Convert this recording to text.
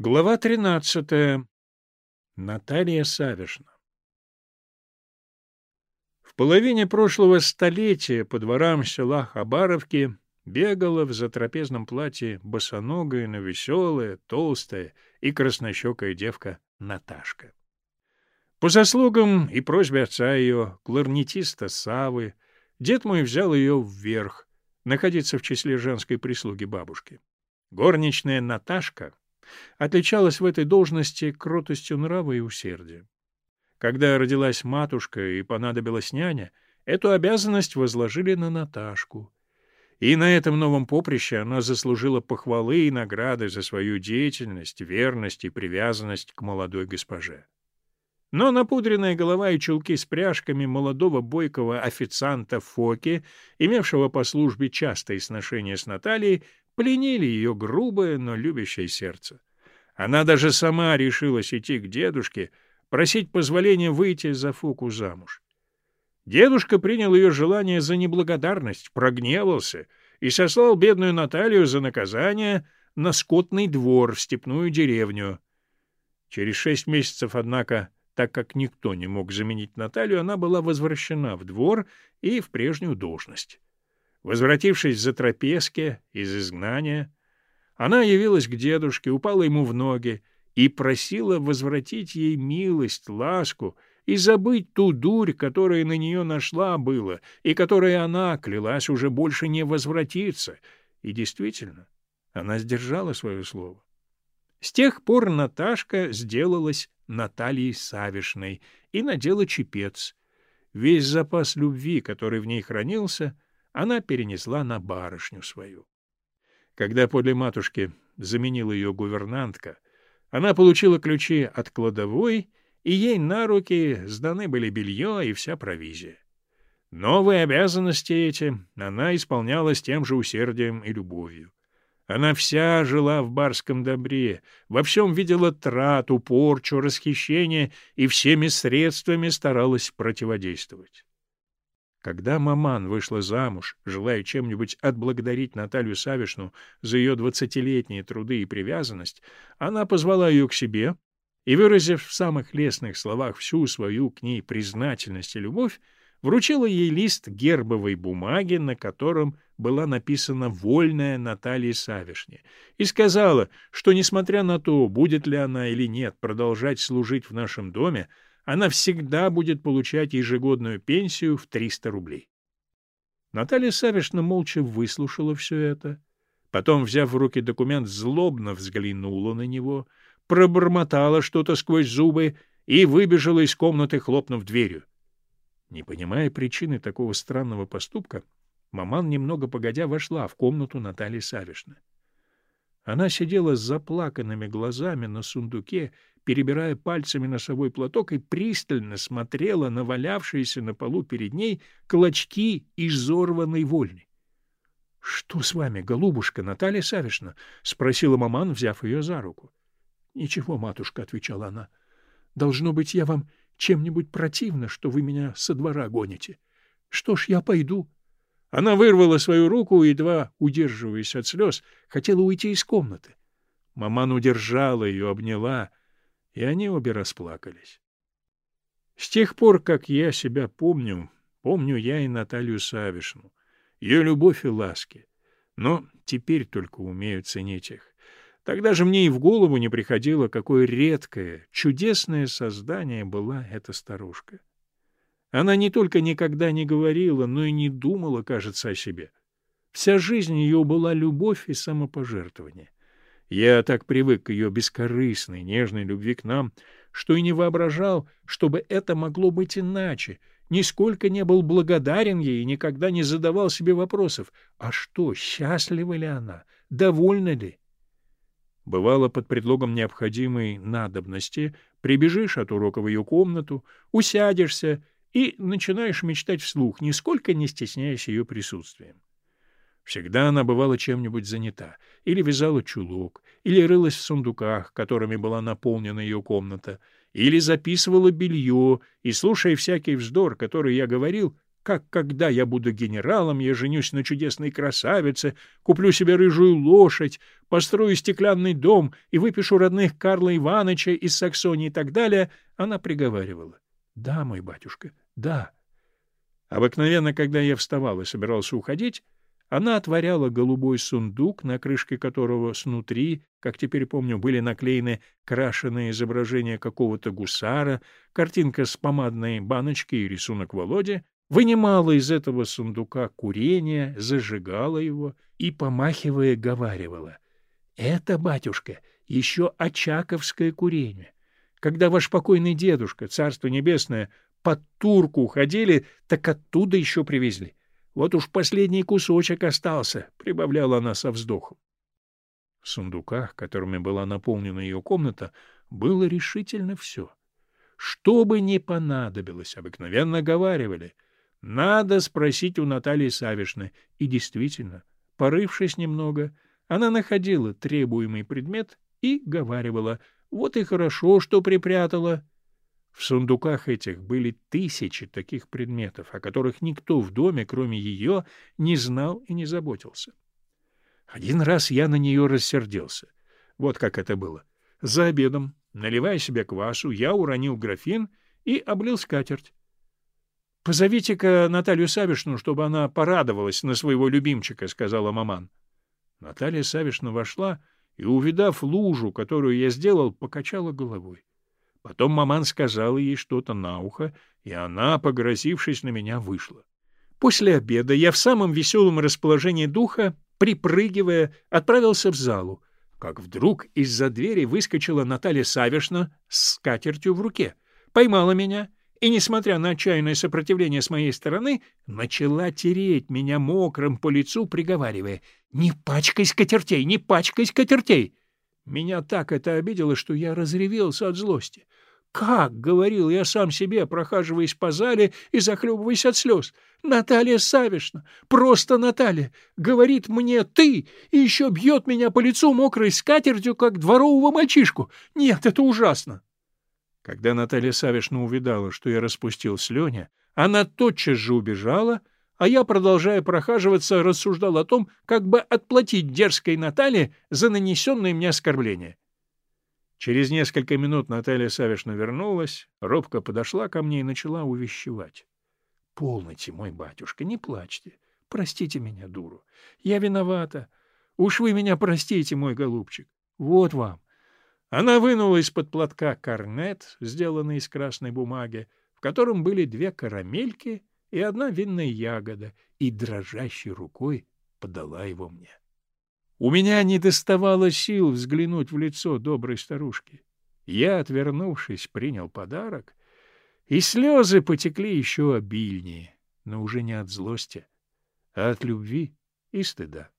Глава 13. Наталья Савишна. В половине прошлого столетия по дворам села Хабаровки бегала в затрапезном платье босоногая, но веселая, толстая и краснощекая девка Наташка. По заслугам и просьбе отца ее, кларнетиста Савы, дед мой взял ее вверх, находиться в числе женской прислуги бабушки. Горничная Наташка — отличалась в этой должности кротостью нрава и усердия. Когда родилась матушка и понадобилась няня, эту обязанность возложили на Наташку. И на этом новом поприще она заслужила похвалы и награды за свою деятельность, верность и привязанность к молодой госпоже. Но напудренная голова и чулки с пряжками молодого бойкого официанта Фоки, имевшего по службе частое сношение с Натальей, пленили ее грубое, но любящее сердце. Она даже сама решилась идти к дедушке, просить позволения выйти за Фоку замуж. Дедушка принял ее желание за неблагодарность, прогневался и сослал бедную Наталью за наказание на скотный двор в степную деревню. Через шесть месяцев, однако, так как никто не мог заменить Наталью, она была возвращена в двор и в прежнюю должность. Возвратившись за тропески из изгнания, она явилась к дедушке, упала ему в ноги и просила возвратить ей милость, ласку и забыть ту дурь, которая на нее нашла было, и которой она клялась уже больше не возвратиться. И действительно, она сдержала свое слово. С тех пор Наташка сделалась Натальей Савишной и надела чепец. Весь запас любви, который в ней хранился, она перенесла на барышню свою. Когда подле матушки заменила ее гувернантка, она получила ключи от кладовой, и ей на руки сданы были белье и вся провизия. Новые обязанности эти она исполняла с тем же усердием и любовью. Она вся жила в барском добре, во всем видела трату, порчу, расхищение и всеми средствами старалась противодействовать. Когда маман вышла замуж, желая чем-нибудь отблагодарить Наталью Савишну за ее двадцатилетние труды и привязанность, она позвала ее к себе и, выразив в самых лестных словах всю свою к ней признательность и любовь, вручила ей лист гербовой бумаги, на котором была написана «Вольная Наталья Савишне», и сказала, что, несмотря на то, будет ли она или нет продолжать служить в нашем доме, она всегда будет получать ежегодную пенсию в 300 рублей. Наталья Савишна молча выслушала все это, потом, взяв в руки документ, злобно взглянула на него, пробормотала что-то сквозь зубы и выбежала из комнаты, хлопнув дверью. Не понимая причины такого странного поступка, маман немного погодя вошла в комнату Натальи Савишны. Она сидела с заплаканными глазами на сундуке перебирая пальцами носовой платок, и пристально смотрела на валявшиеся на полу перед ней клочки изорванной вольни. — Что с вами, голубушка Наталья Савишна? — спросила маман, взяв ее за руку. — Ничего, матушка, — отвечала она. — Должно быть, я вам чем-нибудь противно, что вы меня со двора гоните. Что ж, я пойду. Она вырвала свою руку, едва удерживаясь от слез, хотела уйти из комнаты. Маман удержала ее, обняла, и они обе расплакались. С тех пор, как я себя помню, помню я и Наталью Савишну, ее любовь и ласки, но теперь только умею ценить их. Тогда же мне и в голову не приходило, какое редкое, чудесное создание была эта старушка. Она не только никогда не говорила, но и не думала, кажется, о себе. Вся жизнь ее была любовь и самопожертвование. Я так привык к ее бескорыстной, нежной любви к нам, что и не воображал, чтобы это могло быть иначе, нисколько не был благодарен ей и никогда не задавал себе вопросов, а что, счастлива ли она, довольна ли? Бывало, под предлогом необходимой надобности прибежишь от урока в ее комнату, усядешься и начинаешь мечтать вслух, нисколько не стесняясь ее присутствием. Всегда она бывала чем-нибудь занята, или вязала чулок, или рылась в сундуках, которыми была наполнена ее комната, или записывала белье, и, слушая всякий вздор, который я говорил, как когда я буду генералом, я женюсь на чудесной красавице, куплю себе рыжую лошадь, построю стеклянный дом и выпишу родных Карла Ивановича из Саксонии и так далее, она приговаривала. — Да, мой батюшка, да. Обыкновенно, когда я вставал и собирался уходить, она отворяла голубой сундук, на крышке которого снутри, как теперь помню, были наклеены крашеные изображения какого-то гусара, картинка с помадной баночки и рисунок Володи, вынимала из этого сундука курение, зажигала его и, помахивая, говаривала. — Это, батюшка, еще очаковское курение. Когда ваш покойный дедушка, царство небесное, под турку уходили, так оттуда еще привезли. Вот уж последний кусочек остался, — прибавляла она со вздохом. В сундуках, которыми была наполнена ее комната, было решительно все. Что бы ни понадобилось, обыкновенно говаривали. Надо спросить у Натальи Савишны. И действительно, порывшись немного, она находила требуемый предмет и говаривала. Вот и хорошо, что припрятала. В сундуках этих были тысячи таких предметов, о которых никто в доме, кроме ее, не знал и не заботился. Один раз я на нее рассердился. Вот как это было. За обедом, наливая себе квасу, я уронил графин и облил скатерть. — Позовите-ка Наталью Савишну, чтобы она порадовалась на своего любимчика, — сказала маман. Наталья Савишна вошла и, увидав лужу, которую я сделал, покачала головой. Потом маман сказала ей что-то на ухо, и она, погрозившись на меня, вышла. После обеда я в самом веселом расположении духа, припрыгивая, отправился в залу, как вдруг из-за двери выскочила Наталья Савишна с скатертью в руке, поймала меня и, несмотря на отчаянное сопротивление с моей стороны, начала тереть меня мокрым по лицу, приговаривая «Не пачкай скатертей, не пачкай скатертей!» Меня так это обидело, что я разревелся от злости. «Как?» — говорил я сам себе, прохаживаясь по зале и захлебываясь от слез. «Наталья Савишна, просто Наталья, говорит мне «ты» и еще бьет меня по лицу мокрой скатертью, как дворового мальчишку. Нет, это ужасно!» Когда Наталья Савишна увидала, что я распустил слюня, она тотчас же убежала — а я, продолжая прохаживаться, рассуждал о том, как бы отплатить дерзкой Наталье за нанесенное мне оскорбление. Через несколько минут Наталья Савишна вернулась, робко подошла ко мне и начала увещевать. — Полноте, мой батюшка, не плачьте. Простите меня, дуру. Я виновата. Уж вы меня простите, мой голубчик. Вот вам. Она вынула из-под платка корнет, сделанный из красной бумаги, в котором были две карамельки и одна винная ягода, и дрожащей рукой подала его мне. У меня не доставало сил взглянуть в лицо доброй старушки. Я, отвернувшись, принял подарок, и слезы потекли еще обильнее, но уже не от злости, а от любви и стыда.